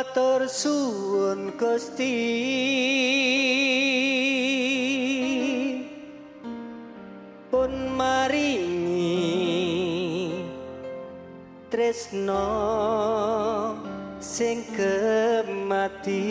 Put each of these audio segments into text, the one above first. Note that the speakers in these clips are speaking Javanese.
matur suwun Gusti. Pun maringi tresno sing kemati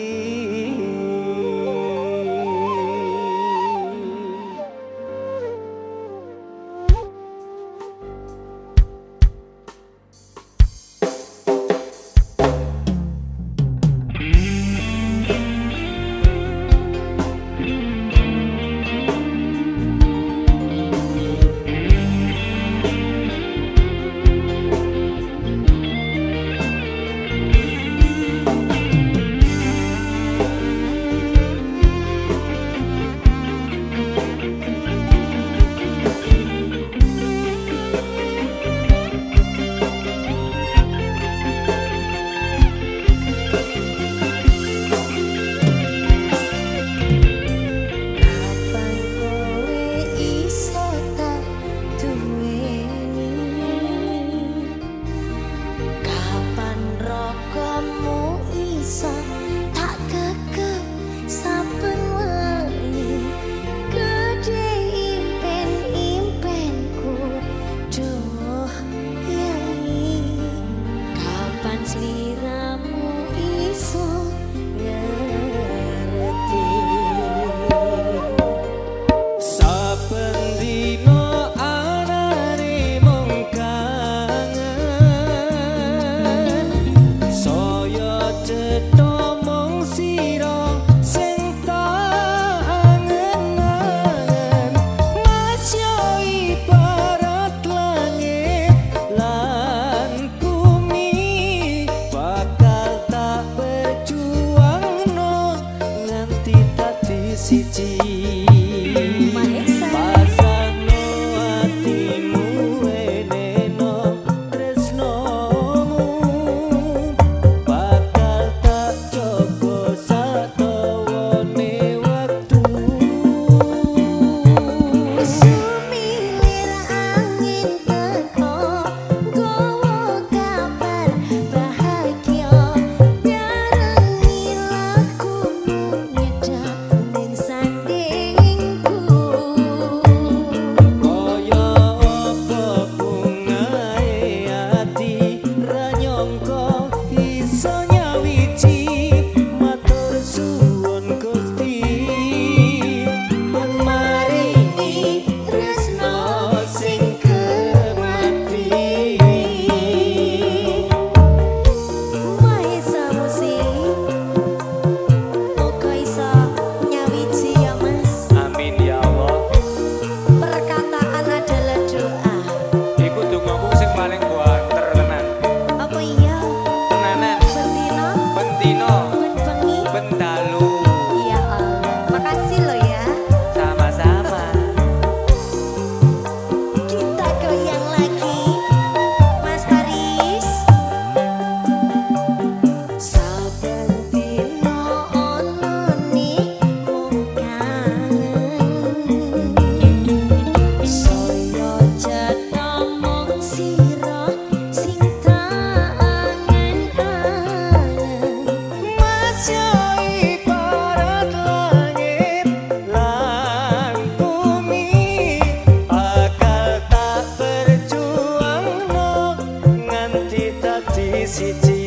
felicity.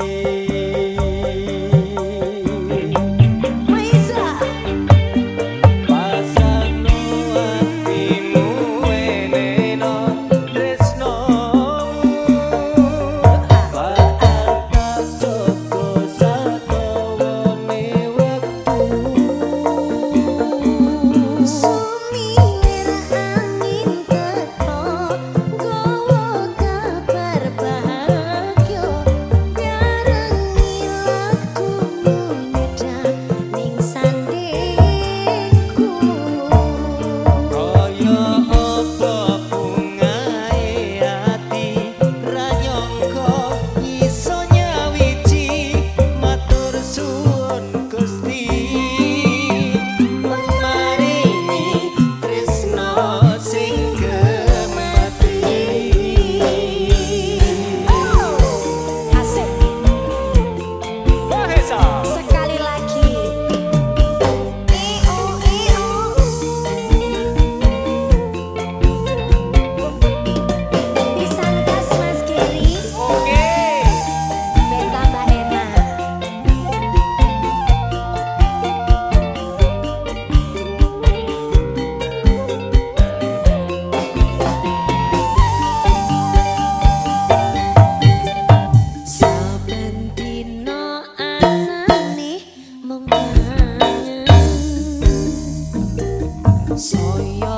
所以有